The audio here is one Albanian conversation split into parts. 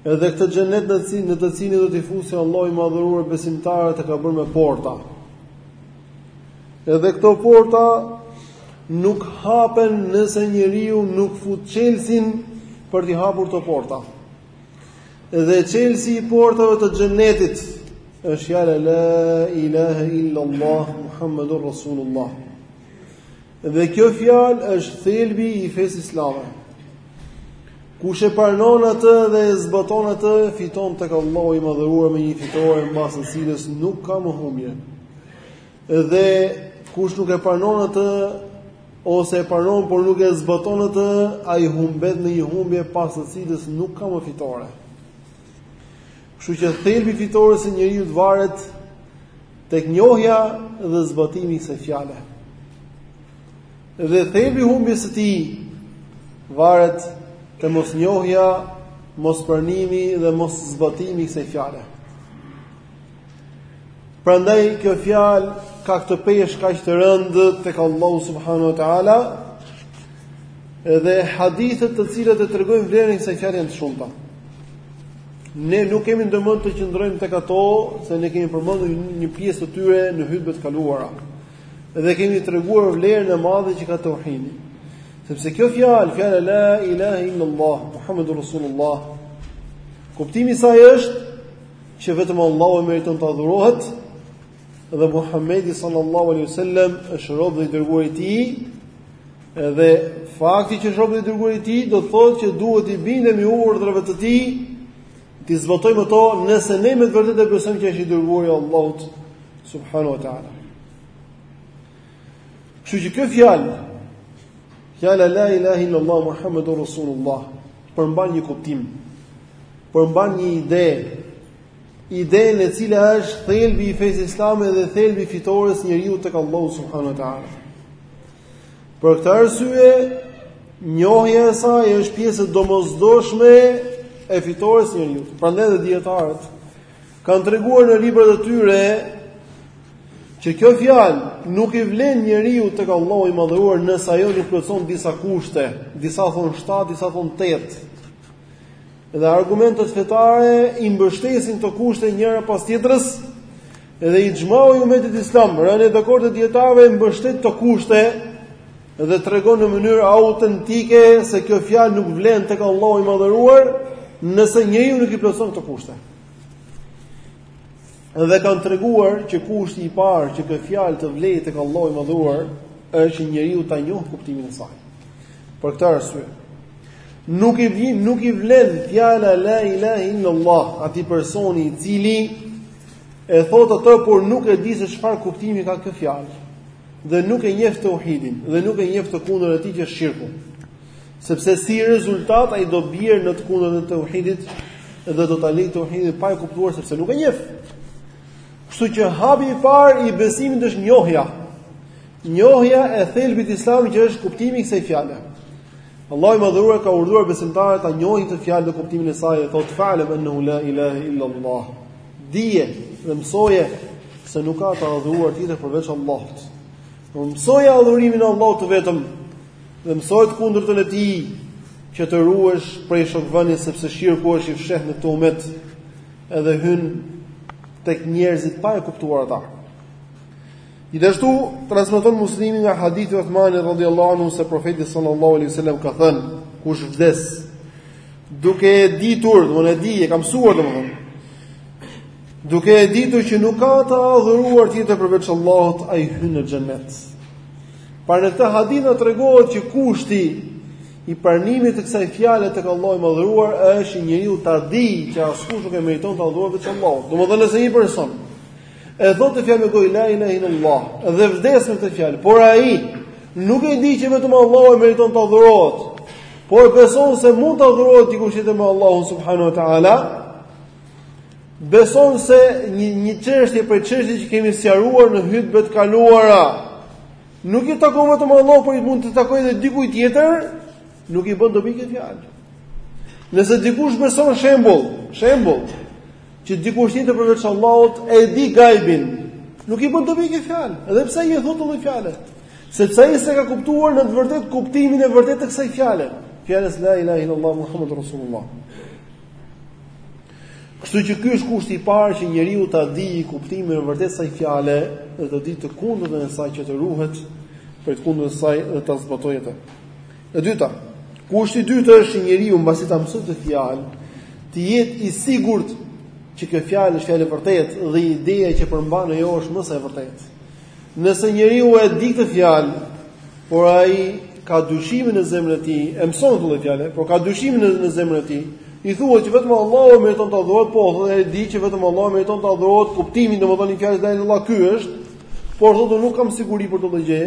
Edhe këtë xhenet në cilin në të cilin do t'i fusë Allahu i madhëruar besimtarët e ka bërë me porta. Edhe këto porta nuk hapen nëse njeriu nuk fut çelësin për t'i hapur këto porta. Edhe çelësi i portave të xhenetit është fjala la ilaha illa allah muhammedur rasulullah. Dhe kjo fjalë është thelbi i fesë islame. Kush e pranon atë dhe e zbaton atë, fiton tek Allahu i Madhëruar me një fitore mbas së cilës nuk ka më humbje. Dhe kush nuk e pranon atë ose e pranon por nuk e zbaton atë, ai humbet në një humbje pas së cilës nuk ka më fitore. Kështu që thelbi i fitores së njeriut varet tek njohja dhe zbatimi i kësaj fjale. Dhe thelbi i humbjes së tij varet te mosnjohja, mospranimi dhe mos zbatimi i kësaj fjale. Prandaj kjo fjalë ka këtë peshë kaq të rëndë tek Allahu subhanahu wa taala. Edhe hadithet të cilat e tregojnë vlerën e kësaj fjale janë të shumta. Ne nuk kemi ndërmend të qëndrojmë tek ato, se ne kemi përmendur një pjesë të tyre në hutbet e kaluara. Dhe kemi treguar vlerën e madhe që ka tauhidi. Sepse kjo fjalë, fjala la ilaha illallah muhammedur rasulullah, kuptimi i saj është që vetëm Allahu meriton të adhurohet Dhe Muhamedi sallallahu alaihi wasallam është rob dhe i dërguar i tij. Dhe fakti që është rob dhe i dërguar i tij do të thotë që duhet t'i bindemi urdhrave të tij, t'i zbatojmë ato nëse ne me të vërtetë e besojmë që është i dërguari i Allahut subhanahu wa taala. Kështu që kjo fjalë, fjala la ilaha illallah muhammedur rasulullah, përmban një kuptim, përmban një ide Idenë e cila është thelbi i fesë islame dhe thelbi i fitores së njeriut tek Allahu subhanahu wa taala. Për këtë arsye, njohja e saj është pjesë e domosdoshme e fitores së njeriut. Prandaj dhe dietarët kanë treguar në librat e tyre që kjo fjalë nuk i vlen njeriut tek Allahu i madhëruar nëse ajo nuk plotëson disa kushte, disa thonë 7, disa thonë 8. Dhe argumentet fetare i mbështesin këto kushte njëra pas tjetrës, dhe ixhmai i umetit islam, rënia dakord e dijetarëve i mbështet këto kushte, dhe tregon në mënyrë autentike se kjo fjalë nuk vlen tek Allahu i madhëruar, nëse njeriu nuk i plotëson këto kushte. Dhe kanë treguar që kushti i parë që kjo fjalë të vlejë tek Allahu i madhëruar, është që njeriu ta njohë kuptimin e saj. Për këtë arsye, Nuk i vjen, nuk i vlen fjala la ilaha illallah atij personi i cili e thot atë por nuk e di se çfarë kuptimi ka kjo fjalë. Dhe nuk e njeh tauhidin dhe nuk e njeh të kundërtën e tij që është shirku. Sepse si rezultat ai do bjerë në të kundërtën e tauhidit dhe do ta lejë tauhidin pa e kuptuar sepse nuk e njeh. Kështu që hapi i parë i besimit është njohja. Njohja e thelbit të islamit që është kuptimi i kësaj fjale. Allahu i Madhëruar ka urdhëruar besimtarët ta njohin këtë fjalë dhe kuptimin e saj, thotë fa'lam annahu la ilaha illa Allah. Dije dhe mësoje se nuk ka të adhuruar tjetër përveç Allahut. Mësoje adhurimin e Allahut të vetëm dhe mësoje të kundërtën e tij që të ruhesh prej shokvënies sepse shirku është i fshehtë në këtë umet edhe hyn tek njerëzit pa e kuptuar ata. Gjithashtu transmeton Muslimi nga hadithi i Uthmanit radhiyallahu anhu se profeti sallallahu alaihi wasallam ka thënë, kush vdes duke e ditur, domethënë e di, e ka mësuar domethënë. Duke e ditur që nuk ka të adhuruar tjetër përveç Allahut, ai hyn në xhenet. Pra në këtë hadith na tregohet që kushti i pranimit të kësaj fjale tek Allahu i madhëruar është njeriu ta di që askush nuk e meriton të adhurohet veç Allahut. Domethënë nëse një person E thotë këtë fjalë me gojë la ilahe illallah dhe vdes me këtë fjalë, por ai nuk e di që vetëm Allahu e meriton të adhurohet. Por beson se mund të adhurohet dikush tjetër me Allahun subhanahu wa taala. Beson se një një çështje prej çështjeve që kemi sqaruar në hutbet e kaluara, nuk i takon vetëm Allahut, por i mund të takojë edhe dikujt tjetër, nuk i bën dobi kjo fjalë. Nëse dikush beson shembull, shembull, Që dikush tjetër përveç Allahut e di gajbin. Nuk i bën dobi kjo fjalë, edhe pse e thotë këtë fjalë. Sepse ai s'e ka kuptuar në të vërtetë kuptimin e vërtetë të kësaj fjale. Fjalës la ilaha illallah muhammedur rasulullah. Kështu që ky është kushti i parë që njeriu ta di kuptimin e vërtetë të kësaj fjale dhe ta di të kundërtën e saj që të ruhet prej të kundërtës së saj dhe ta zbatojë atë. E dyta, kushti i dytë është që njeriu mbasi ta mësojë këtë fjalë, të jetë i sigurt që kjo fjalë është fjalë e vërtetë dhe ideja që përmban ajo është më se e vërtetë. Nëse njeriu e di këtë fjalë, por ai ka dyshimin në zemrën e tij, e mëson këtë fjalë, por ka dyshimin në zemrën e tij, i thuhet që vetëm Allahu meriton të adhurohet, po thotë e di që vetëm Allahu meriton të adhurohet, kuptimi domethënë i fjalës dallë Allah ky është, por thotë nuk kam siguri për këtë gjë,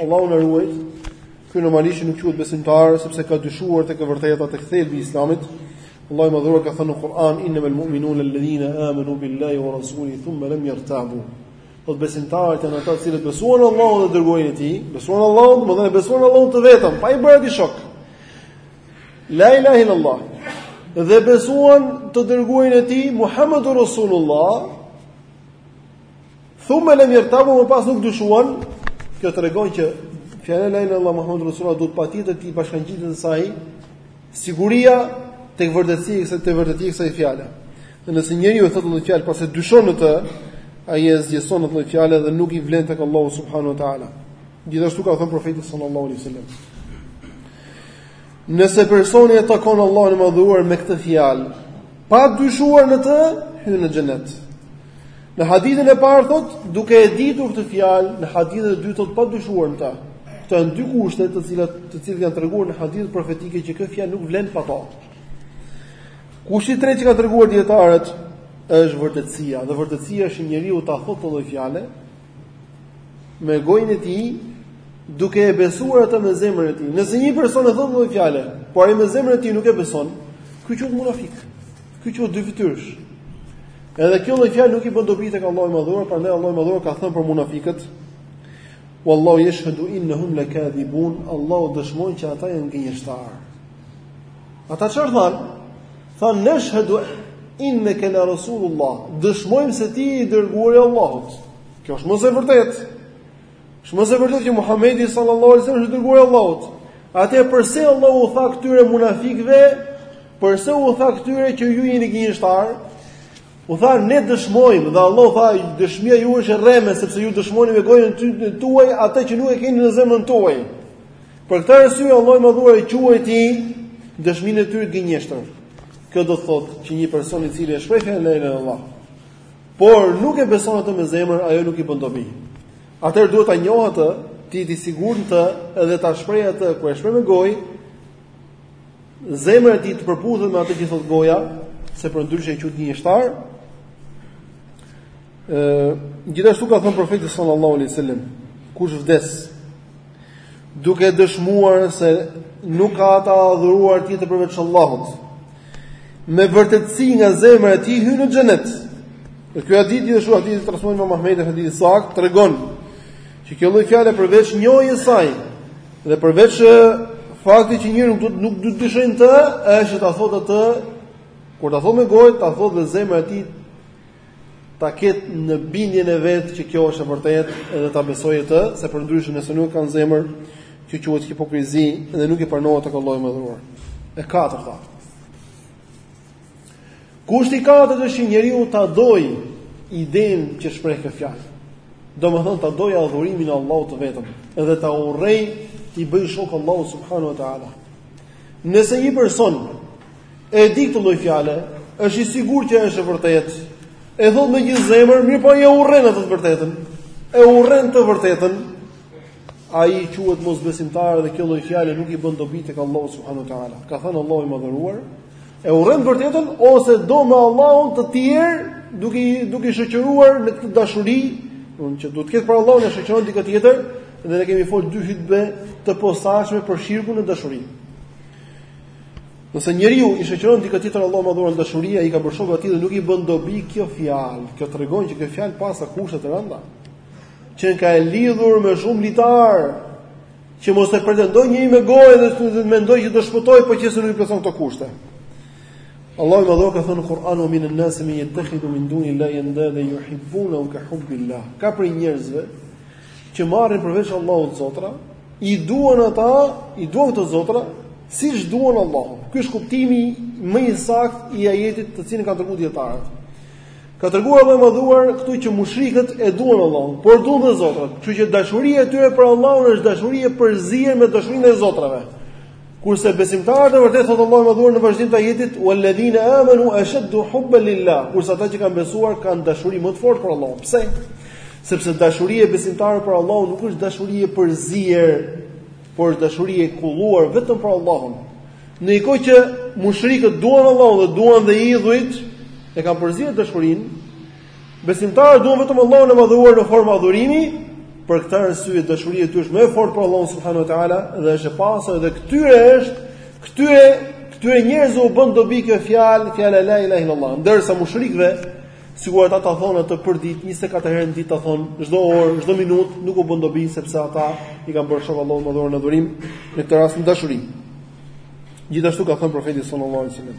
Allahu na ruaj. Ky normalisht nuk quhet besimtar sepse ka dyshuar tek e vërteta tek thelbi i Islamit. Allahu i madhëruar ka thënë në Kur'an innamal mu'minuna alladhina amanu billahi wa rasulihi thumma lam yartabu. Po besimtarët janë ata që besuan në Allahun dhe të dërguarin e tij, besuan në Allahun, domethënë besuan në Allahun të vetëm, pa i bërë Atij shok. La ilaha illallah. Dhe besuan të dërguarin e tij Muhammedur Rasulullah, Thumma lam yartabu më pas nuk dyshuan, kjo tregon që fjala la ilaha illallah muhammedur rasulullah duhet patjetër t'i bashkangjitet asaj siguria tek vërtetësia e kësaj të vërtetësia e kësaj fjale. Dhe nëse njeriu e thotë këtë fjalë pas dyshon në të, ai e asgjëson këtë lloj fjale dhe nuk i vlen tek Allahu subhanahu wa taala. Gjithashtu ka thënë profeti sallallahu alaihi wasallam. Nëse personi e takon Allahun e madhëruar me këtë fjalë, pa dyshuar në të, hyn në xhenet. Në hadithin e parë thot, duke e ditur këtë fjalë, në hadithin e dytë thot pa dyshuar në të. Këto janë dy kushte të cilat të cilët janë treguar në hadithet profetike që kjo fjalë nuk vlen pa to. Kushti i tretë që kanë treguar dietarët është vërtetësia, dhe vërtetësia është njeriu ta thotë këtë lloj fjale me gojën e tij, duke e besuar atë me zemrën e tij. Nëse një person e thotë këtë lloj fjale, por ai me zemrën e tij nuk e beson, ky quhet munafik. Ky quhet dyfytyrësh. Edhe kjo lloj fjalë nuk i bën dobi tek Allahu i Madhëruar, prandaj Allahu i Madhëruar ka thënë për munafiqët: "Wallahu yashhadu innahum lakadhibun", Allahu dëshmon që ata janë gënjeshtarë. Ata çfarë thanë? Thanë nashhadu innaka la rasulullah, dëshmojmë se ti je i dërguar i Allahut. Kjo është më se e vërtetë. Është më se e vërtetë që Muhamedi sallallahu alaihi wasallam është i dërguar i Allahut. Atëherë përse Allahu u tha këtyre munafikëve, përse u tha këtyre që ju jeni gënjeshtar? U tha ne dëshmojmë dhe Allahu tha dëshmia juaj është e rreme sepse ju dëshmoni me gojën tuaj atë që nuk e keni në zemrën tuaj. Për këtë arsye Allahu i madhëruar e quajti dëshminë e tyre gënjeshtër. Kjo do të thotë që një person i cili e shpreh la ilaha illallah Por nuk e beson atë me zemër, ajo nuk i bën dobi. Atëherë duhet ta njohë atë, të jetë i sigurt në të edhe ta shpreh atë kur e shpreh me gojë. Zemra e tij të përputhet me atë që thot goja, se përndryshe quhet gënjeshtar. Ë, gjithashtu ka thënë profeti sallallahu alaihi wasallam, kush vdes duke dëshmuar se nuk ka të adhuruar tjetër përveç Allahut. Me vërtetësi nga zemra e tij hyn në xhenet. Dhe ky hadith i është hadith i transmetuar nga imam Ahmedi, hadith i saktë tregon që kjo lloj fjale përveç njohjes së saj dhe përveç faktit që njeriu nuk nuk duhet të dyshojë në të është që ta thotë atë kur ta thotë me gojë ta thotë dhe zemra e tij ta ketë në bindjen e vet që kjo është e vërtetë dhe ta besojë atë, se përndryshe nëse nuk e ka në zemër, kjo quhet hipokrizi dhe nuk i pranohet tek Allahu i Madhëruar. E katërta. Kushti i katërt është që njeriu ta dojë idenë që shpreh kjo fjalë. Domethënë ta dojë adhurimin e Allahut të vetëm dhe ta urrejë t'i bëjë shok Allahut subhanahu wa taala. Nëse një person E di këtë lloj fjale, është i sigurt që është e vërtetë. E thotë me gjithë zemër, mirëpo e urren atë të vërtetën. E urren të vërtetën. Ai quhet mosbesimtar dhe kjo lloj fjale nuk i bën dobi tek Allahu subhanahu wa taala. Ka thënë Allahu i madhëruar, e urren të vërtetën ose do me Allahun të tjerë duke i shoqëruar në këtë dashuri, që duhet të ketë për Allahun i shoqëron dikë tjetër dhe ne kemi fol dy hutbe të posaçme për shirkun në dashuri. Nëse njeriu i shoqëron dikë tjetër Allahut të madhëruar në dashuri, i ka bërë shok Atij dhe nuk i bën dobi kjo fjalë. Kjo tregon që kjo fjalë paska kushte të rënda. Qenka e lidhur me shumë litarë, që mos ta pretendojë njeriu me gojë dhe të mendojë që do shpëtojë po qe se nuk i plotëson këto kushte. Allahu i madhëruar ka thënë në Kur'an wa min an-nas man yattakhidhu min duni llahi andadan yuhibbunahum ka hubbillah. Ka prej njerëzve që marrin përveç Allahut zotra, i duan ata, i duan këto zotra, siç duan Allahun. Ky është kuptimi më i saktë i ajetit të cilin kanë treguar dijetarët. Ka treguar Allahu i madhëruar këtu që mushrikët e duan Allahun, por duan dhe zotrat. Kështu që dashuria e tyre për Allahun është dashuri e përzier me dashurinë e zotrave. Kurse besimtarët e vërtetë thotë Allahu i madhëruar në vazhdim të ajetit walladhina amanu ashaddu hubban lillah, kurse ata që kanë besuar kanë dashuri më të fortë për Allahun. Pse? Sepse dashuria e besimtarëve për Allahun nuk është dashuri e përzier, por është dashuri e kulluar vetëm për Allahun. Në një kohë që mushrikët duan Allahun dhe duan dhe idhujt, e kanë përzier dashurinë, Besimtarët duan vetëm Allahun e madhëruar në formë adhurimi, për këtë arsye dashuria e tyre është më e fortë për Allahun subhanuhu teala dhe është e pastër dhe këtyre është këtyre këtyre njerëzve u bën dobi kjo fjalë, fjala la ilaha illallah. Ndërsa mushrikëve, sikur ata ta thonë atë përditë 24 herë në ditë ta thonë çdo orë, çdo minutë, nuk u bën dobi sepse ata i kanë bërë shok Allahut të madhëruar në adhurim në këtë rast në dashuri. Gjithashtu ka thënë profeti sallallahu alajhi wasallam.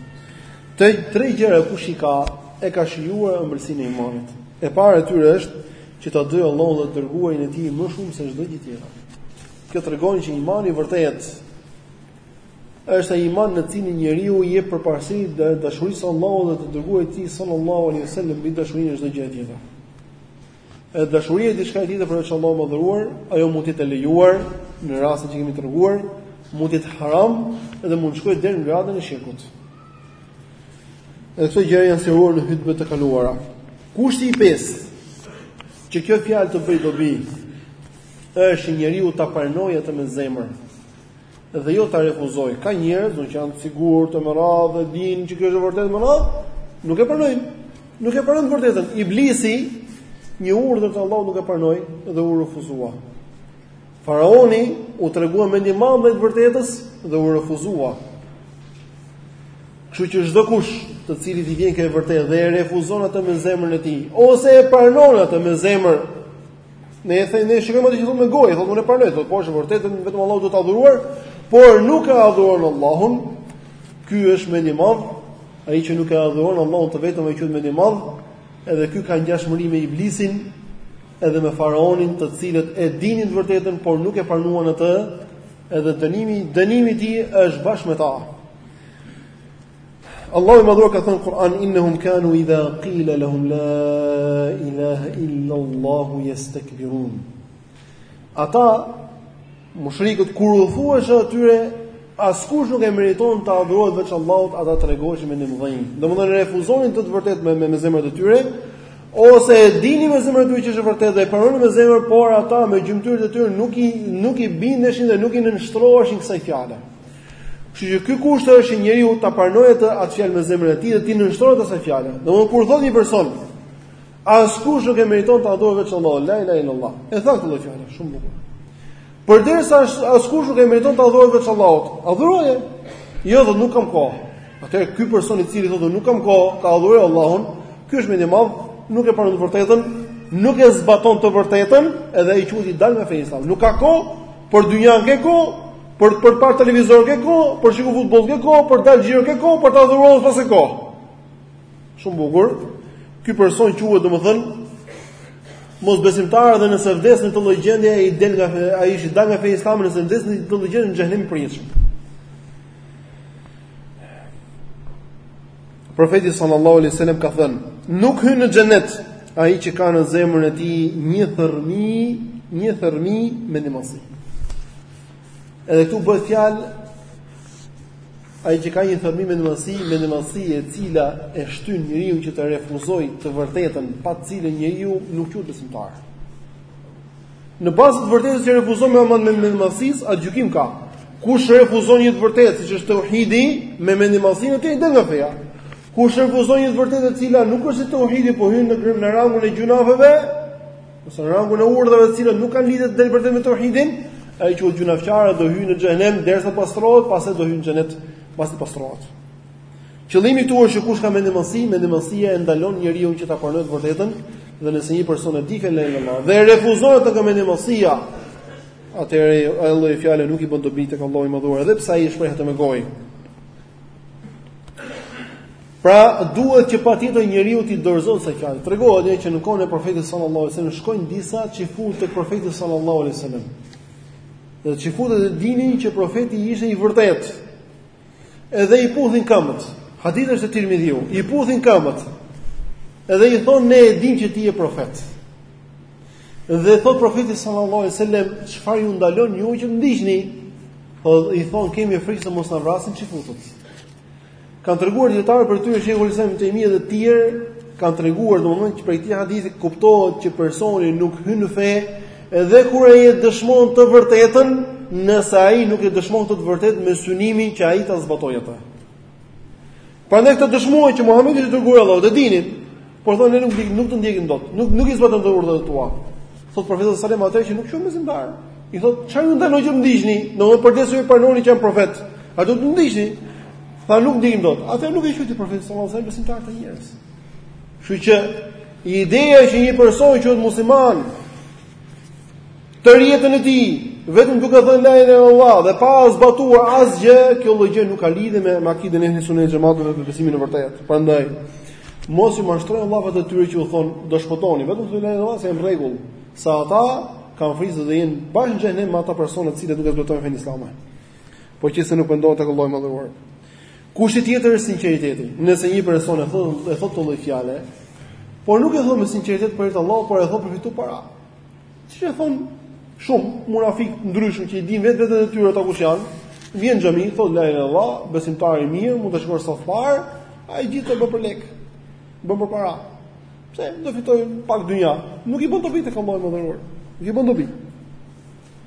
Tre gjëra kush i ka, e ka shijuar ëmbëlsinë e imanit. E para e tyre është që ta dojë Allahun dhe të dërguarin e tij më shumë se çdo gjë tjetër. Kjo tregon që imani i vërtetë është ai iman në të cilin njeriu i jep përparësi dashurisë së Allahut dhe të dërguarit të tij sallallahu alaihi wasallam mbi dashurinë e çdo gjëje tjetër. Edhe dashuria e diçkaje tjetër përveç Allahut të Madhëruar, ajo mund të jetë e lejuar në rastet që kemi treguar, mund të jetë haram dhe mund të shkojë deri në gradën e shirkut. Edhe këto gjëra janë sqaruar në hutbet e kaluara. Kushti i pestë që kjo fjalë të bëjë dobi është njeriu ta pranojë atë me zemër, dhe jo ta refuzojë. Ka njerëz që janë të sigurt, megjithatë, e dinë që kjo është e vërtetë, megjithatë, nuk e pranojnë. Nuk e pranojnë të vërtetën. Iblisi një urdhër të Allahut nuk e pranoi dhe u refuzua. Faraoni u tregua mendjemadh me të vërtetën dhe u refuzua. Kështu që çdo kush të cilit i vjen kjo e vërtetë dhe e refuzon atë me zemrën e tij ose e pranon atë me zemër Domethënë ne shikojmë atë që thotë me gojë, thotë unë e pranoj, thotë po është e vërtetë, vetëm Allahu duhet adhuruar, por nuk e adhuron Allahun. Ky është mendjemadh, ai që nuk e adhuron Allahun të vetëm ai quhet mendjemadh, edhe ky ka ngjashmëri me iblisin, edhe me faraonin, të cilët e dinin të vërtetën, por nuk e pranuan atë, edhe dënimi, dënimi i tij është bashkë me ta. Allahu i Madhëruar ka thënë në Kur'an innahum kanu idha qila lahum la ilaha illa Allah yastakbirun. Ata mushrikët kur u thuhej atyre askush nuk e meriton të adhurohet veç Allahut, ata tregoheshin mendjemëdhenj. Domethënë e refuzonin këtë të vërtetë me me, me zemrat e tyre, ose e dinin me zemrat e tyre që është e vërtetë dhe e pranonin me zemër, por ata me gjymtyrët e tyre nuk i nuk i bindeshin dhe nuk i nënshtroheshin kësaj fjale. Kështu që ky kusht është që njeriu ta pranojë atë atë fjalë me zemrën e tij dhe t'i nënshtrohet asaj fjale. Domthonë kur thotë një person, askush nuk e meriton të adhurohet veç Allahut, la ilaha illallah. E tha këtë fjalë, shumë bukur. Përderisa askush nuk e meriton të adhurohet veç Allahut, adhuroje. Jo, thotë, nuk kam kohë. Atëherë ky person i cili thotë nuk kam kohë ta adhuroj Allahun, ky është mendjemadh, nuk e pranon të vërtetën, nuk e zbaton të vërtetën, edhe ai quhet i dalë nga feja. Nuk ka kohë Për dynjan ke kohë, për të parë televizor ke kohë, për shiku futboll ke kohë, për dalë xhiro ke kohë, për ta adhuruar pa s'ke kohë. Shumë bukur. Ky person quhet domethënë mosbesimtar dhe nëse vdes në këtë lloj gjendje ai del nga ai është i dalë nga feja islame nëse vdes në këtë lloj gjendje në xhehenem i përjetshëm. Profeti sallallahu alaihi wasallam ka thënë, nuk hyn në xhenet ai që ka në zemrën e tij një thërrmi, një thërrmi mendjemadhësi. Edhe këtu bëhet fjalë ai që ka një thërrmi mendjemadhësi, mendjemadhësi e cila e shtyn njeriun që të refuzojë të vërtetën, pa të cilën njeriu nuk quhet besimtar. Në bazë të vërtetës që refuzon me anë të mendjemadhësisë, atë gjykim ka. Kush refuzon një të vërtetë, siç është tauhidi, me mendjemadhësinë e tij del nga feja. Kush refuzon një të vërtetë e cila nuk është tauhidi, po hyn në në rangun e gjynafeve, ose në rangun e urdhrave të cilat nuk kanë lidhje të drejtë me tauhidin, ai quhet gjynafqar, do hyjë në xhenem derisa pastrohet, pastaj do hyjë në xhenet, pasi pastrohet. Qëllimi këtu është që kush ka mendjemadhësi, mendjemadhësia e ndalon njeriun që ta pranojë të vërtetën, dhe nëse një person e di fenë e Allahut dhe refuzon atë me mendjemadhësi, atëherë ajo lloj fjale nuk i bën dobi tek Allahu i Madhëruar, edhe pse ai e shpreh atë me gojë. Pra, duhet që patjetër njeriu të dorëzohet kësaj fjale. Tregohet që në kohën e profetit sallallahu alajhi wasallam shkojnë disa çifut tek profeti sallallahu alajhi wasallam. Dhe çifutët e dinin që profeti ishte i vërtetë. Edhe i puthin këmbët. Hadithi është te Tirmidhiu. I puthin këmbët. Edhe i thon ne e dimë që ti je profet. Dhe thot profeti sallallahu alaihi wasallam, çfarë ju ndalon ju që të më ndiqni? Po i thon kemi frikë se mos na vrasin çifutët. Kanë treguar dijetarë, prej tyre Shejhul Islam ibn Tejmije dhe të tjerë kanë treguar domethënë që prej këtij hadithi kuptohet që personi nuk hyn në fe Edhe kur ai e dëshmon të vërtetën, nëse ai nuk e dëshmon këtë të vërtetë me synimin që ai ta zbatojë atë. Prandaj këta dëshmojnë që Muhamedi është i dërguar i Allahut dhe e dinin, por thonë ne nuk dik, nuk të ndjekim dot, nuk nuk i zbatojmë dot urdhërat tua. Thot profeti sallallahu alajhi wasallam atëherë nuk qenë besimtarë. I thot çfarë ju ndalon që të më ndiqni, domethënë përderisa ju pranoni që jam profet. A do më ndiqni? Tha nuk ndjekim dot. Atëherë nuk i quajti profeti sallallahu alajhi wasallam besimtarë ata njerëz. Kështu që ideja që një person quhet musliman tërë jetën e tij vetëm duke thënë la ilaha illallah dhe pa zbatuar asgjë, kjo lloj gjë nuk ka lidhje me akiden e ehli sunetit, xhematit dhe besimin e vërtetë. Prandaj mos i mashtrojnë llafet e atyre që u thon do shpëtoni, vetëm me la ilaha illallah jemi në rregull, se ata kanë frizë dhe janë bashkë në xhenem ata persona të cilët nuk e zbatojnë fenë islame. Po që se nuk pendohen tek Allahu i Madhëruar. Kushti tjetër është sinqeriteti. Nëse një person e thotë e thotë këtë lloj fjale, por nuk e thotë me sinqeritet për hir të Allahut, por e thotë për të fitu para. Siç e thon shumë munafikë të ndryshëm që i dinë vetë vetën e tyre ata kush janë, vjen në xhami, thotë la ilaha illallah, besimtar i mirë, mund të shkojë saf të parë, ai gjithë këtë e bën për lek. Bën për para. Pse do fitoj pak dynja? Nuk i bën dobi tek Allahu i Madhëruar. Nuk i bën dobi.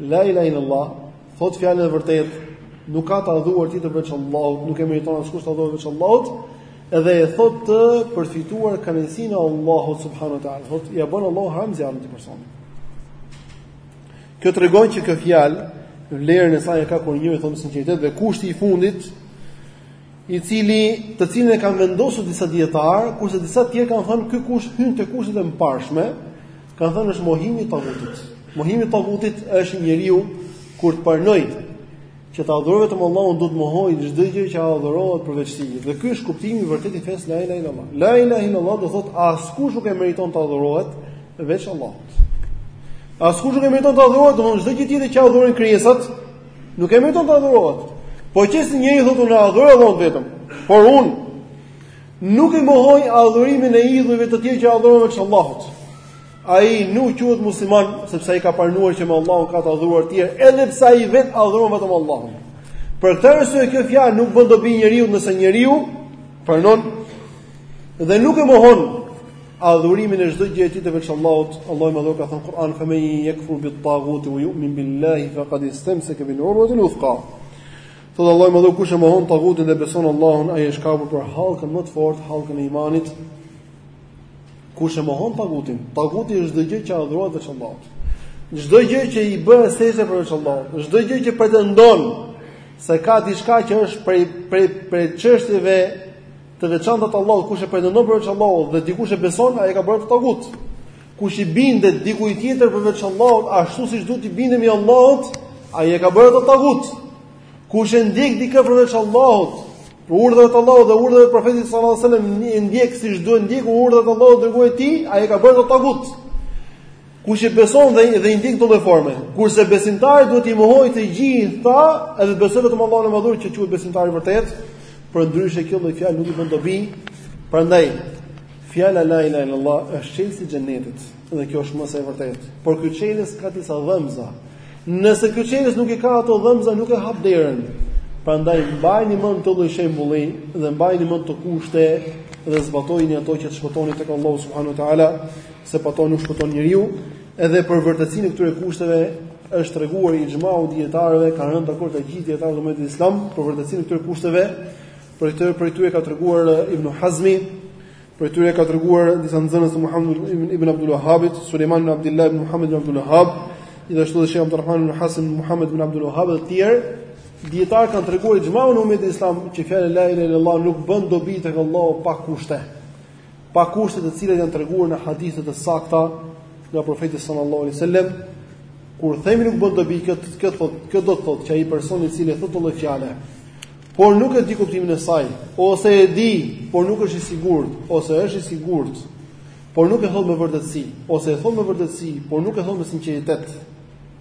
La ilaha illallah, thot fjalën e vërtetë, nuk ka të adhuruar tjetër veç Allahut, nuk e meriton askush të adhurohet veç Allahut, dhe e thot të përfituar kënaqësinë e Allahut subhanehu ue teala. Thot ia bën Allahu haram zjarrin atij personi. Kjo tregon që kjo fjalë vlerën e saj e ka kur njeriu e thotë me sinqeritet dhe kushti i fundit i cili të cilin e kanë vendosur disa dijetarë, kurse disa tjerë kanë thënë ky kusht hyn te kushtet e mëparshme, Kanë thënë është mohimi i tagutit. Mohimi i tagutit është njeriu kur të pranojë që ta adhurojë vetëm Allahun, do të mohojë çdo gjë që adhurohet përveç tij. Dhe ky është kuptimi i vërtetë i fesë la ilaha illallah. La ilaha illallah do të thotë askush nuk e meriton të adhurohet veç Allahut. Askush nuk e meriton të adhurohet, do të thotë çdo gjë tjetër që adhurojnë krijesat nuk e meriton të adhurohet. Po qe se njeriu thotë unë adhuroj Allahun vetëm, por unë Nuk e mohoj adhurimin e idhujve të tjerë që adhurohen veç Allahut. Ai nuk quhet musliman sepse ai ka pranuar që me Allahun ka të adhuruar të tjerë, edhe pse ai vet adhuron vetëm Allahun. Për këtë arsye kjo fjalë nuk bën dobi njeriut nëse njeriu pranon dhe nuk e mohon adhurimin e çdo gjëje tjetër veç Allahut. Allahu i Madhëruar ka thënë në Kur'an fa men yakfur bit taghut wa yu'min billahi faqad istamsaka bil urwati al-wuthqa. Thotë Allahu i Madhëruar kush e mohon tagutin dhe beson Allahun, ai është kapur për hallkën më të fortë, hallkën e imanit. Kush e mohon tagutin, taguti është çdo gjë që adhurohet veç Allahut. Çdo gjë që i bëhet sexhde përveç Allahut, çdo gjë që pretendon se ka diçka që është prej prej prej çështjeve Të veçanta të Allahut, kush e pretendon përveç Allahut dhe dikush e beson, ai e ka bërë atë tagut. Kush i bindet dikujt tjetër përveç Allahut, ashtu siç duhet t'i bindemi Allahut, ai e ka bërë atë tagut. Kush e ndjek dikë përveç Allahut, për urdhërat e Allahut dhe urdhërat e profetit sallallahu alajhi wasallam, e ndjek siç duhet ndjekur urdhërat e Allahut dhe rrugën e tij, ai e ka bërë atë tagut. Kush i beson dhe dhe i ndjek këto lloj forme, kurse besimtari duhet t'i mohojë të gjitha, edhe të besojë vetëm Allahun e Madhëruar që të quhet besimtar i vërtetë, përndryshe kjo lloj fjalë nuk i bën dobi. Prandaj fjala la ilaha illallah është çelësi i xhenetit dhe kjo është më se e vërtetë. Por ky çelës ka disa dhëmza. Nëse ky çelës nuk i ka ato dhëmza, nuk e hap derën. Prandaj mbajeni mend këtë lloj shembulli dhe mbajini mend këto kushte dhe zbatojini ato që të shpëtoni tek Allahu subhanahu wa taala. se pa to nuk shpëton njeriu, edhe për vërtetësinë e këtyre kushteve është treguar ixhmai i dietarëve kanë rënë dakord të gjithë dietarët e umetit islam për vërtetësinë e këtyre kushteve për këtë prej tyre e ka treguar eh, Ibn Hazmi prej tyre e ka treguar disa nxënës të Muhamed ibn, ibn Abdul Wahhabit Sulejman ibn Abdullah ibn Muhammed ibn Abdul Wahhab gjithashtu dhe Sheikh Abdulrahman ibn Hasan ibn Muhammed ibn Abdul Wahhab dhe të tjerë dijetarë kanë treguar ixhmain e umetit islam që fjala la ilaha illallah nuk bën dobi tek Allahu pa kushte pa kushte të cilat janë treguar në hadithe të sakta nga profeti sallallahu alaihi wasallam kur themi nuk bën dobi kë kë thot kjo do të thotë që ai person i cili e thotë këtë lloj fjale por nuk e di kuptimin e saj ose e di por nuk është i sigurt ose është i sigurt por nuk e thot me vërtetësi ose e thot me vërtetësi por nuk e thot me sinqeritet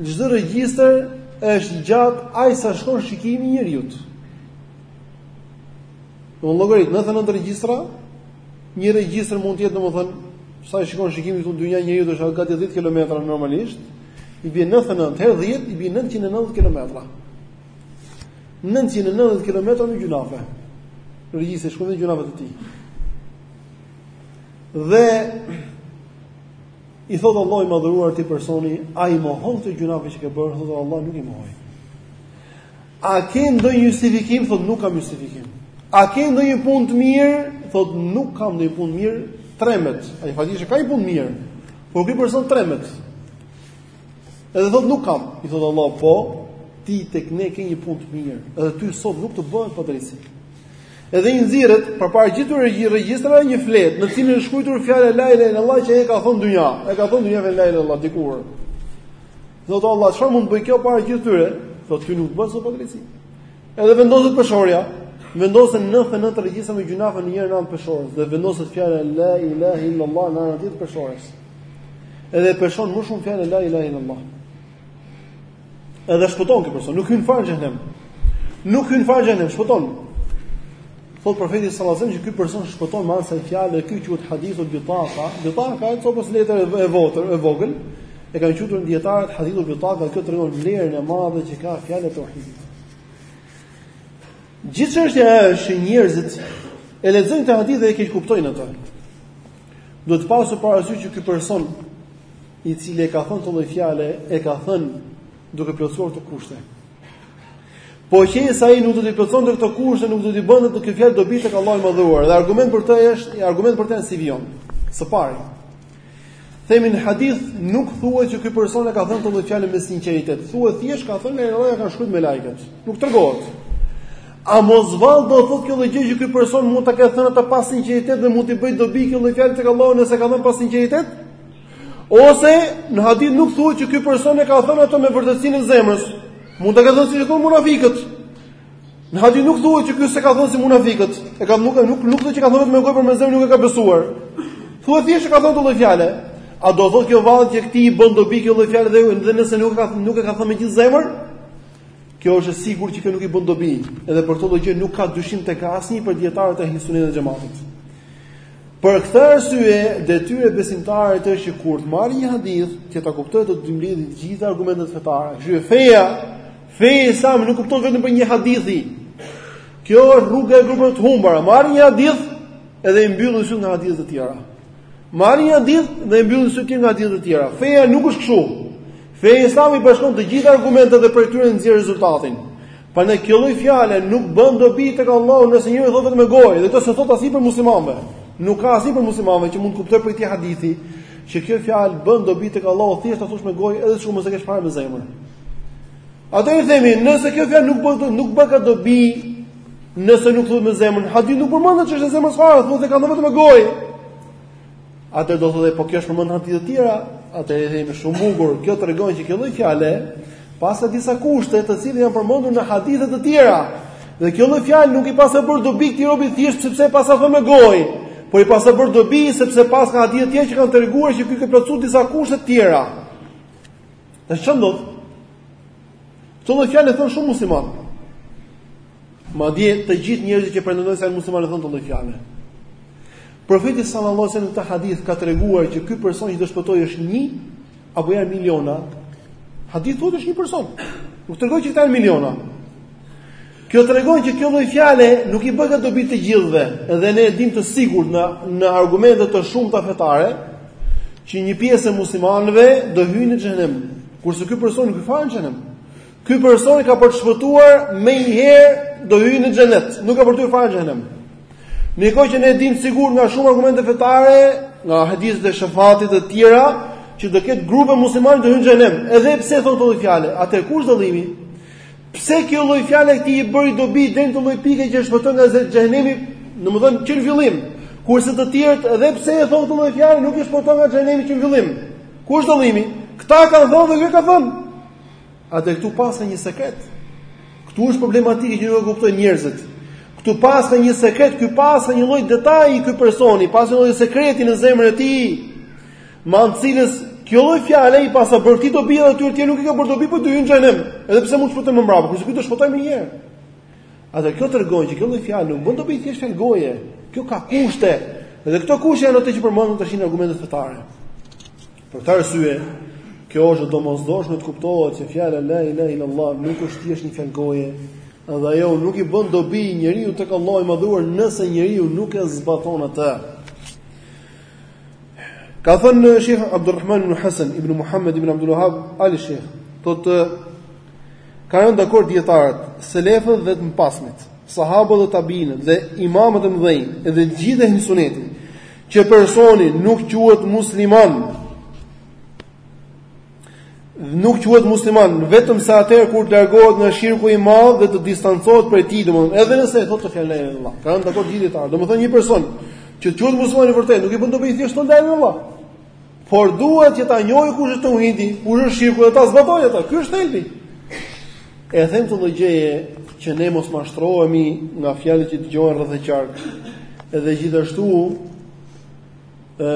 Çdo regjistër është i gjatë aq sa shkon shikimi i njeriut. Llogarit 99 regjistra, një regjistër mund të jetë domethënë sa i shikon shikimi këtu në dynja njeriut është gati 10 kilometra normalisht, i bie 99 herë 10 i bie 990 kilometra. 990 kilometra me gjynahe. Regjistri shkon në gjynahe të tij. Dhe I thotë Allahu i madhëruar këtij personi, a i mohon këto gjynahe që ke bërë? Thotë Allahu nuk i mohoj. A ke ndonjë justifikim? Thotë nuk kam justifikim. A ke ndonjë punë të mirë? Thotë nuk kam ndonjë punë të mirë. Tremet. Ai faktikisht ka një punë të mirë. Por ky person tremet. Edhe thotë nuk kam. I thotë Allahu po, ti tek ne ke një punë të mirë. Edhe ty sot nuk të bëhet padrejtësi. Edhe i nxirret përpara gjithë regjistrave një fletë, në të cilën është shkruar fjala la ilaha illallah që ai e ka thënë në dynja, ai ka thënë në dynja la ilaha illallah dikur. Thotë Allah, çfarë mund të bëjë kjo para gjithë tyre? Thotë ty nuk të bëhet sot padrejtësi. Edhe vendoset peshorja, vendosen 99 regjistra me gjynahe në njërën anë të peshorës dhe vendoset fjala la ilaha illallah në anën tjetër të peshorës. Edhe peshon më shumë fjala la ilaha illallah. Edhe shpëton ky person, nuk hyn fare në xhehenem. Nuk hyn fare në xhehenem, shpëton. Thotë profeti sallallahu alajhi wasallam që ky person shpëton me anë të kësaj fjale dhe ky quhet hadithu bitaka. Bitaka është copëz letër e votër, e vogël. E kanë quajtur dijetarët hadithu bitaka, kjo tregon vlerën e madhe që ka fjala e teuhidit. Gjithë çështja është që njerëzit e lexojnë këtë hadith dhe e keqkuptojnë atë. Duhet pasur parasysh që ky person i cili e ka thënë këtë lloj fjale, e ka thënë duke plotësuar këto kushte. Po qe se ai nuk do t'i plotësonte këto kushte, nuk do t'i bënte kjo fjalë dobi tek Allahu i madhëruar. Dhe argument për të është, argument për të është si vijon. Së pari, themin në hadith nuk thuhet që ky person e ka thënë këtë fjalë me sinqeritet. Thuhet thjesht ka thënë la ilaha e kanë shkruar melaiket. Nuk tregohet. A mos vallë do thotë kjo gjë që ky person mund ta ketë thënë atë pa sinqeritet dhe mund t'i bëjë dobi kjo lloj fjale tek Allahu nëse e ka thënë pa sinqeritet? Ose në hadith nuk thuhet që ky person e ka thënë atë me vërtetësinë e zemrës. Mund ta ketë thënë siç e thonë munafikët. Në hadith nuk thuhet që ky s'e ka thënë si munafikët. E ka nuk nuk nuk thotë që ka thënë me gojë por me zemër nuk e ka besuar. Thuhet thjesht që ka thënë këtë lloj fjale. A do thotë kjo vallë që këtij i bën dobi kjo lloj fjale edhe nëse nuk e ka nuk e ka thënë me gjithë zemër? Kjo është e sigurt që kjo nuk i bën dobi. Edhe për këtë lloj gjëje nuk ka dyshim tek asnjë prej dijetarëve të Ehli Sunetit dhe Xhematit. Për këtë arsye, detyra e besimtarit është që kur të marrë një hadith, që ta kuptojë do t'i mbledhë të gjitha argumentet fetare. Kështu që feja, feja islame nuk kuptohet vetëm prej një hadithi. Kjo është rruga e grupeve të humbura. Marrin një hadith edhe i mbyllin sytë nga hadithet e tjera. Marrin një hadith dhe i mbyllin sytë nga hadithet e tjera. Feja nuk është kështu. Feja islame i bashkon të gjitha argumentet dhe prej tyre nxjerr rezultatin. Prandaj kjo lloj fjale nuk bën dobi tek Allahu nëse njeriu e thotë vetëm me gojë, dhe kjo s'e thotë asnjë prej muslimanëve. Nuk ka asnjë prej muslimanëve që mund të kuptojë prej këtij hadithi, që kjo fjalë bën dobi tek Allahu thjesht ta thuash me gojë edhe sikur mos e kesh fare me zemër. Atëherë i themi, nëse kjo fjalë nuk bën nuk bëka dobi nëse nuk thuhet me zemër, hadithi nuk e përmend çështjen e zemrës fare, thotë se e ka vetëm me gojë. Atëherë do thotë po kjo është përmendur në hadithe të tjera, atëherë i themi shumë bukur. Kjo tregon që kjo lloj fjale paska disa kushte të cilat janë përmendur në hadithe të tjera. Dhe kjo lloj fjale nuk i paska bërë dobi këtij robi thjesht sepse e paska thënë me gojë, por i paska bërë dobi sepse paska hadithe të tjera që kanë treguar që ky ka plotësuar disa kushte të tjera. Dhe ç'ndodh? Këtë lloj fjale e thonë shumë muslimanë. Madje të gjithë njerëzit që pretendojnë se janë muslimanë e thonë këtë lloj fjale. Profeti sallallahu alajhi wasallam në këtë hadith ka treguar që ky person që do shpëtojë është një apo janë miliona. Hadithi thotë është një person. Nuk tregon që janë miliona. Kjo tregon që kjo lloj fjale nuk i bëka dobi të gjithëve, dhe ne e dimë të sigurt në në argumente të shumta fetare që një pjesë e muslimanëve do hyjnë në xhenem, kurse ky person nuk hyn fare në xhenem. Ky person ka për të shpëtuar me një herë do hyjë në xhenet, nuk ka për të hyrë fare në xhenem. Në kohë që ne e dimë të sigurt nga shumë argumente fetare, nga hadithet e shefaatit e të tjera, që do ketë grupe muslimanësh që do hyjnë në xhenem, edhe pse e thonë këtë fjalë. Atëherë kush është dallimi? Pse kjo lloj fjale këtij i bëri dobi deri në atë lloj pike që e shpëton nga xhenemi, domethënë që në fillim, kurse të tjerët edhe pse e thonë këtë lloj fjale nuk i shpëton nga xhenemi që në fillim. Kush është dallimi? Këta e kanë thënë dhe ky e ka thënë. Atëherë këtu paska një sekret. Këtu është problematika që nuk e kuptojnë njerëzit. Këtu paska një sekret, ky paska një lloj detaji ky personi, paska një lloj sekreti në zemrën e tij. Me anë të cilës kjo lloj fjale i paska bërë atij dobi edhe atij tjetrit nuk i ka bërë dobi po do hyjë në xhenem. Edhe pse mund të shpëtojë më mbrapa, kurse ky do të shpëtojë menjëherë. Atëherë kjo tregon që kjo lloj fjale nuk bën dobi thjesht fjalë goje. Kjo ka kushte. Dhe këto kushte janë ato që përmenden tash në argumentet fetare. Për këtë arsye, kjo është domosdoshme të kuptohet se fjala la ilaha illallah nuk është thjesht një fjalë goje, dhe ajo nuk i bën dobi njeriut tek Allahu i madhëruar nëse njeriu nuk e zbaton atë. Ka thënë Sheikh Abdulrahman ibn Hasan ibn Muhammad ibn Abdul Wahhab Ali Sheikh, thotë kanë rënë dakord dietarët, selefët dhe të mëpasmit, sahabët dhe tabiinët dhe imamët e mëdhenj, edhe gjithë ehli suneti, që personi nuk quhet musliman nuk quhet musliman vetëm se atëherë kur të largohet nga shirku i madh dhe të distancohet prej tij domthonë edhe nëse e thotë la ilaha illallah kanë rënë dakord dijetarët domthonë një person që të quhet musliman i vërtetë nuk i bën dobi thjesht të thotë la ilaha illallah Por duhet që ta njohë kush është tauhidi, kush është shirku dhe ta zbatojë ato. Ky është thelbi. E them këtë lloj gjëje që ne mos mashtrohemi nga fjalët që dëgjohen rreth e qark. Edhe gjithashtu ë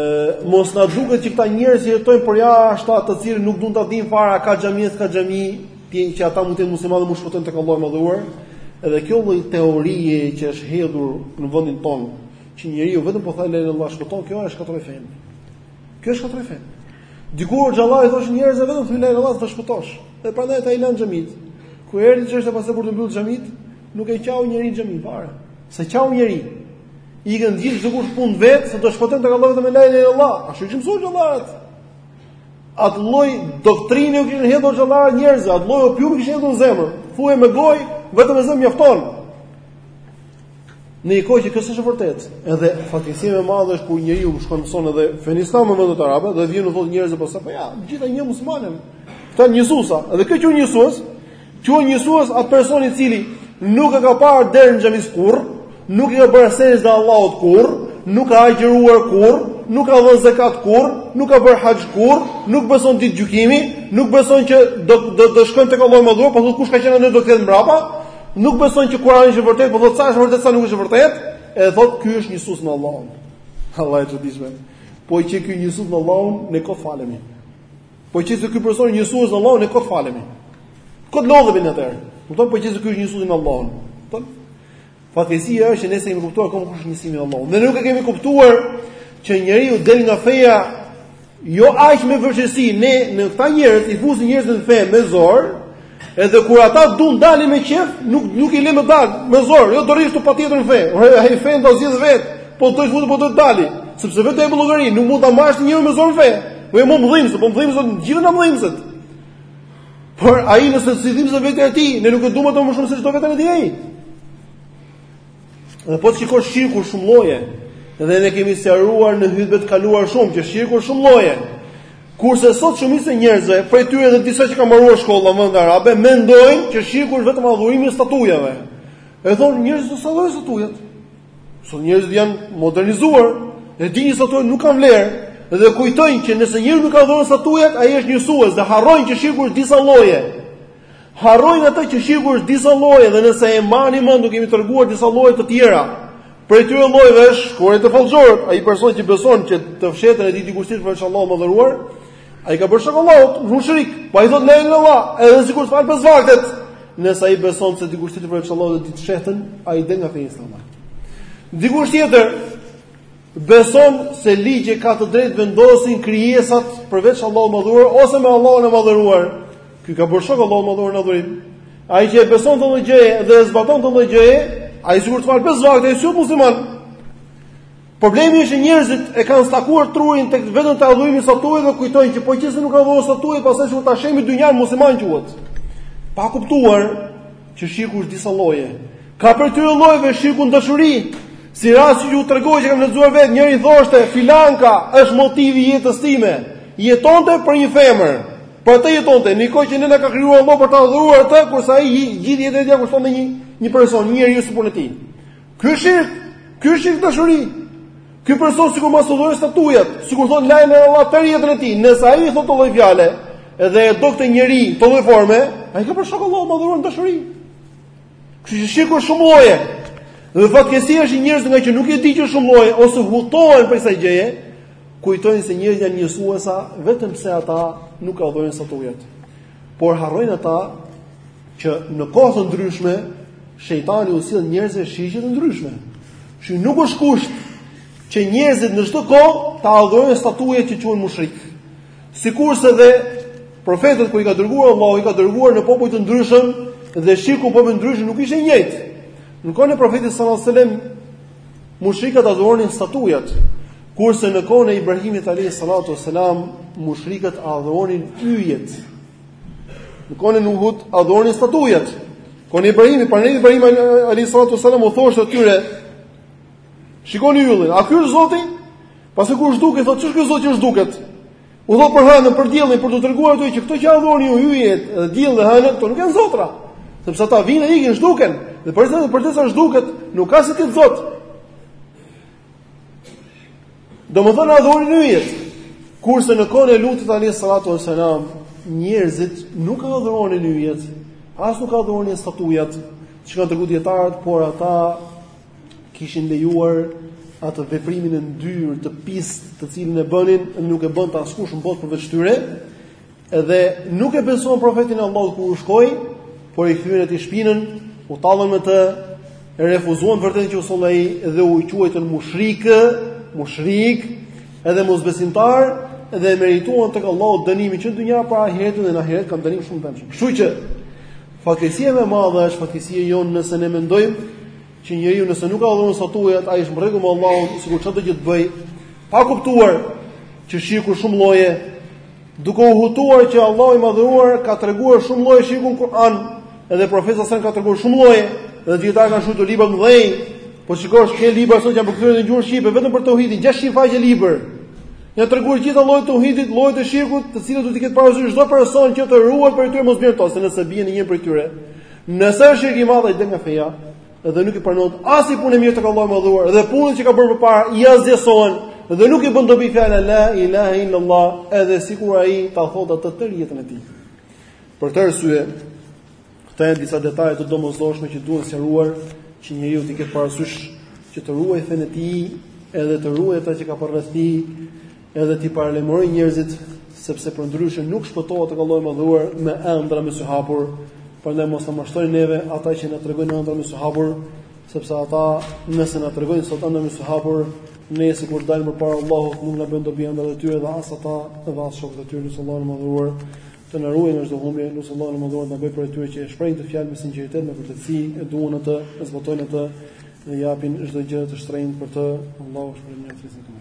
mos na duket që këta njerëz që jetojnë përjashta ata të cilët nuk duan ta dinë fare ka xhami a s'ka xhami, që ata mund të jenë muslimanë dhe mund të shpëtojnë tek Allahu i madhëruar. Edhe kjo lloj teorie që është hedhur në vendin tonë Që njeriu vetëm po tha la ilaha illallah shpëton, kjo e shkatërroi fenë. Kjo e shkatërroi fenë. Dikur hoxhallarët i thoshin njerëzve vetëm thuaj la ilaha illallah të shpëtosh. Dhe prandaj ata i lanë xhamitë. Kur erdhi çështja pas për të mbyllur xhamitë, nuk e qau njeri xhaminë fare. S'e qau njeri. Ikën gjithë secili te puna e vet, se do shpëton tek Allahu vetëm me la ilaha illallah. Ashtu i mësoi hoxhallarët. Atë lloj doktrine u kishin hedhur hoxhallarët njerëzve, atë lloj opiumi u kishin hedhur në zemër. Thuaj me gojë, vetëm e zë mjafton. Në një kohë që kjo s'është e vërtetë. Edhe fatkeqësia më e madhe është kur njeriu më shkon mëson edhe fenë islame në vendet arabe dhe vjen u thotë njerëzve po sa po ja, gjithë janë muslimanë. Këta njësuesa, edhe kjo quan njësues, quan njësues atë person i cili nuk e ka parë derën e xhamisë kurrë, nuk i ka bërë sexhde Allahut kurrë, nuk ka agjëruar kurrë, nuk ka dhënë zekat kurrë, nuk ka bërë haxh kurrë, nuk beson ditë gjykimi, nuk beson që do do të shkojnë tek Allahu i madhëruar, po thotë kush ka qenë e do të ketë mbrapa, Nuk beson që Kurani është i vërtetë, po thotë ca është e vërtetë ca nuk është e vërtetë, e thotë ky është njësues, njëson Allahun. Allah e çuditshme. Po qe ky njësues me Allahun ne kot falemi. Po qe ky person njësues me Allahun ne kot falemi. Kot lodhemi ne atëherë. Kupton po qe ky është njësues me Allahun. Kupton? Fatkeqësia është që ne s'e kemi kuptuar akoma kush është njësimi i Allahut. Ne nuk e kemi kuptuar që njeriu del nga feja Jo aq me vështirësi, ndërsa këta njerëz i fusin njerëzit në fe me zor, edhe kur ata duan dalin me qejf, nuk nuk i lënë me dal, me zor, jo do rrish këtu patjetër në fe. Ai fenë do e zgjedhë vetë, po do të futet po do të dali, sepse vetë ai mban llogari nuk mund ta marrësh njeriun me zor në fe. Po jo më dhimbset, po dhimbset të gjithë na dhimbset. Por ai nëse s'i dhimbset vetja e tij, ne nuk e duam ato më shumë se ç'do veten e tij. Dhe po të shikosh shirku është shumë lloje, dhe ne kemi sqaruar në hytbe të kaluara shumë, që shirku është shumë lloje, kurse sot shumica e njerëzve, prej tyre dhe disa që kanë mbaruar shkolla në vende arabe, mendojnë që shirku është vetëm adhurimi i statujave. E thonë njerëzit s'adhurojnë statujat. Sot njerëzit janë modernizuar, e dinë që statujat nuk kanë vlerë, dhe kujtojnë që nëse njëri nuk adhuron statujat, ai është njësues dhe harrojnë që shirku është disa lloje. Harrojnë atë që shirku është disa lloje dhe nëse e mbani mend u kemi treguar disa lloje të tjera. Prej këtyre llojeve është shkuarja te fallxhorët, ai person që beson që të fshehtën e di dikush tjetër përveç Allahut të madhëruar, ai ka bërë shok Allahut, mushrik, po ai thotë la ilaha illallah, edhe sikur të falë pesë vaktet. Nëse ai beson se dikush tjetër përveç Allahut e di të fshehtën, ai del nga feja islame. Dikush tjetër beson se ligje ka të drejtë të vendosin krijesat përveç Allahut të madhëruar ose me Allahun e madhëruar. Ky ka bërë shok Allahut të madhëruar në adhurim. Ai që e beson këtë lloj gjëje dhe e zbaton këtë lloj gjëje, ai sikur të falë pesë vakte, ai s'është musliman. Problemi është që njerëzit e kanë stakuar trurin tek vetëm te adhurimi i statujave dhe kujtojnë që po qe se nuk adhuron statuja, pastaj sikur ta shembi dynjanë musliman quhet. Pa kuptuar që shirku është disa lloje. Ka prej këtyre llojeve shirku në dashuri, si rasti që u tregoj që kam lexuar vetë, njëri thoshte filanka është motivi i jetës time. Jetonte për një femër. Për atë jetonte, në një kohë që ne na ka krijuar Allahu për ta adhuruar atë, kurse ai gjithë jetën e tij ia kushtonte një personi, një njeriu si puna e tij. Ky është shirk, ky është shirk në dashuri. Ky person sikur mos adhurojë statujat, sikur të thotë la ilaha illallah tërë jetën e tij, nëse ai i thotë këtë lloj fjale dhe e do këtë njeri në këtë lloj forme, ai ka bërë shok Allahut të madhëruar në dashuri. Kështu që shirku është shumë lloje. Dhe fatkeqësia është që njerëzit ngaqë nuk e dinë që është shumë lloje ose hutohen prej kësaj gjëje, kujtojnë se njerëzit janë njësuesa vetëm pse ata nuk adhurojnë statujat. Por harrojnë ata që në kohë të ndryshme shejtani u sjell njerëzve shirqe të ndryshme. Që nuk është kusht që njerëzit në çdo kohë të adhurojnë statujat që të quhen mushrik. Sikurse dhe profetët kur i ka dërguar Allahu, i ka dërguar në popuj të ndryshëm dhe shirku në popuj të ndryshëm nuk ishte i njëjtë. Në kohën e profetit sallallahu alajhi wasallam mushrikët adhuronin statujat, kurse në kohën e Ibrahimit alayhi salatu wasalam mushrikët adhuronin yjet. Në kohën e Nuhut adhuronin statujat. Kohën e Ibrahimit, prandaj Ibrahimi alayhi salatu wasalam u thoshte atyre Shikoni yllin, a ky është Zoti? Pastaj kur zhduket, thotë, "Ç'është ky Zot që zhduket?" Edhe për hënën, për diellin, për të treguar ato që këto që adhuroni ju yjet, diellin dhe hënën, këto nuk janë zotra. Sepse ata vinë dhe ikin, zhduken. Dhe përderisa zhduket, nuk ka se si të jetë Zot. Domethënë adhuronin yjet. Kurse në kohën e Lutit alayhi salatu wasalam, njerëzit nuk adhuronin yjet, as nuk adhuronin statujat, siç kanë treguar dietarët, por ata kishin lejuar atë veprimin e ndyrë të pistë të cilin e bënin dhe nuk e bënte askush në botë përveç tyre dhe nuk e besuan profetin e Allahut kur u shkoi por i kthyen atij shpinën u tallën me të e refuzuan të vërtetën që u soll ai dhe u quajtën mushrikë mushrik edhe mosbesimtar dhe e merituan tek Allahu dënimin që në dynja para ahiretit dhe në ahiret kanë dënim shumë të dhembshëm kështu që Fatkeqësia më e madhe është fatkeqësia jonë nëse ne mendojmë që njeriu nëse nuk i adhuron statujat, ai është në rregull me Allahun, sikur çdo gjë të bëjë, pa kuptuar që shirku ka shumë lloje, duke u hutuar që Allahu i madhëruar ka treguar shumë lloje shirku në Kur'an, edhe profeti sallallahu alayhi wasalam ka treguar shumë lloje, edhe dijetarët kanë shkruar libra të mëdhenj, po të shikosh ke libra sot që janë përkthyer në gjuhën shqipe vetëm për tauhidin, gjashtëqind faqe libër. Janë treguar gjitha llojet e teuhidit, llojet e shirkut, të cilat duhet t'i ketë parasysh çdo person që të ruhet prej tyre mos bjerë në to, se nëse bie në një prej tyre, nëse është shirk i madh ai del nga feja dhe nuk i pranohet asnjë punë e mirë tek Allahu i madhëruar dhe punët që ka bërë përpara i asgjësohen dhe nuk i bën dobi fjala la ilaha illallah edhe sikur ai ta thotë atë tërë jetën e tij. Për këtë arsye, Këto janë disa detaje të domosdoshme që duhen sqaruar që njeriu t'i ketë parasysh që të ruajë fenë e tij, edhe të ruajë ata që ka përreth tij, edhe t'i paralajmërojë njerëzit sepse përndryshe nuk shpëtohet tek Allahu i madhëruar me ëndrra me sy hapur, prandaj mos na mashtrojnë neve ata që na tregojnë ëndrra me sy hapur, sepse ata nëse na tregojnë sot ëndrra me sy hapur, nesër kur dalim përpara Allahut nuk na bëjnë dobi ëndrrat e tyre dhe as ata dhe as shokët e tyre, lusim Allahun e madhëruar. të na ruajë nga çdo humbje, lusim Allahun e madhëruar të na bëjë prej atyre që e shprehin këtë fjalë me sinqeritet, me vërtetësi, e duan atë, e zbatojnë atë dhe japin çdo gjë të shtrenjtë për të, Allahu shpëton nga fizika.